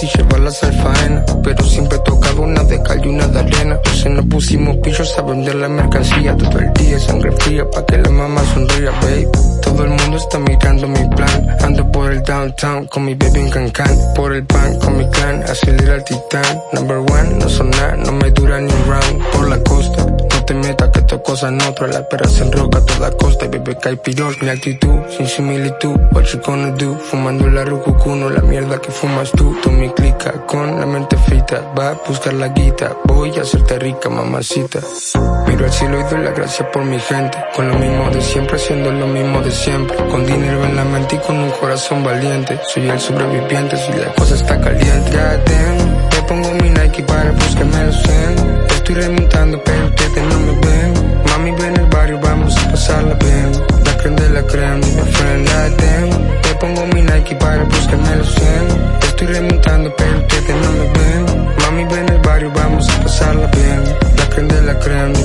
y llevarlas al faena. Pero siempre tocaba una de cal y una de arena. Entonces nos pusimos pillos a vender la mercancía todo el día, sangre fría, pa' que la mamá sonría, babe. Todo el mundo está mirando mi plan. Ando por el downtown con mi baby en Cancán. Por el pan con mi clan, acelera el titán. Number one, no son nada, no me dura ni un round. Por la costa, te metas que esto cosa en otra. La perra se enroca a toda costa bebé cae pirol. Mi actitud, sin similitud, what you gonna do? Fumando la rucucuno, la mierda que fumas tú. Tú mi clica con la mente frita. Va a buscar la guita, voy a hacerte rica, mamacita. Miro al cielo y doy la gracia por mi gente. Con lo mismo de siempre, haciendo lo mismo de siempre. Con dinero en la mente y con un corazón valiente. Soy el sobreviviente si la cosa está caliente. Goddamn, me pongo mi Nike para buscarme los 100. Estoy remontando, pero ustedes no me ven. Mami, ven el barrio, vamos a pasarla bien. La crema de la crema, mi friend. Goddamn, me pongo mi Nike para buscarme los 100. Estoy remontando, pero ustedes no me ven. Mami, ven el barrio, vamos a pasarla bien. La crema de la crema,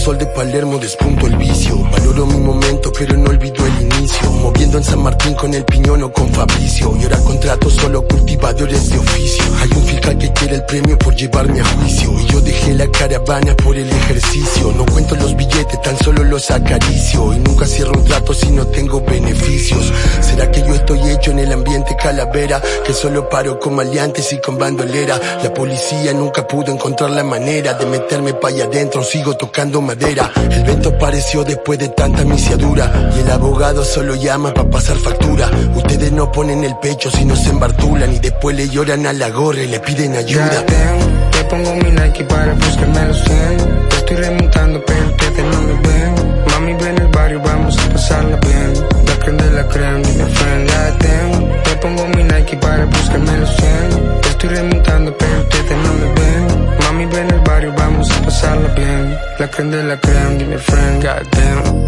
sol de Palermo despunto el vicio. Valoro mi momento, pero no olvido el inicio. Moviendo en San Martín con el piñón o con Fabricio. Y ahora contrato solo cultivadores de oficio. Hay un fiscal que quiere el premio por llevarme a juicio. Y yo dejé la caravana por el ejercicio. No cuento los billetes, tan solo los acaricio. Y nunca cierro un trato si no tengo beneficios. ¿Será que yo estoy hecho en el ambiente calavera? Que solo paro con maleantes y con bandolera. La policía nunca pudo encontrar la manera de meterme pa' allá adentro. Sigo tocando madera. El vento apareció después de tanta misiadura. Y el abogado solo llama pa' pasar factura. Ustedes no ponen el pecho si no se embartulan. Y después le lloran a la gorra y le piden ayuda. Goddamn, te pongo mi Nike para buscarme los 100. Estoy remontando, pero ustedes no me ven. Mami, ven el barrio, vamos a pasarla bien. La crema de la mi friend. Goddamn, te pongo mi Nike para buscarme los 100. Bien. La crema de la crema, mi friend. Goddamn.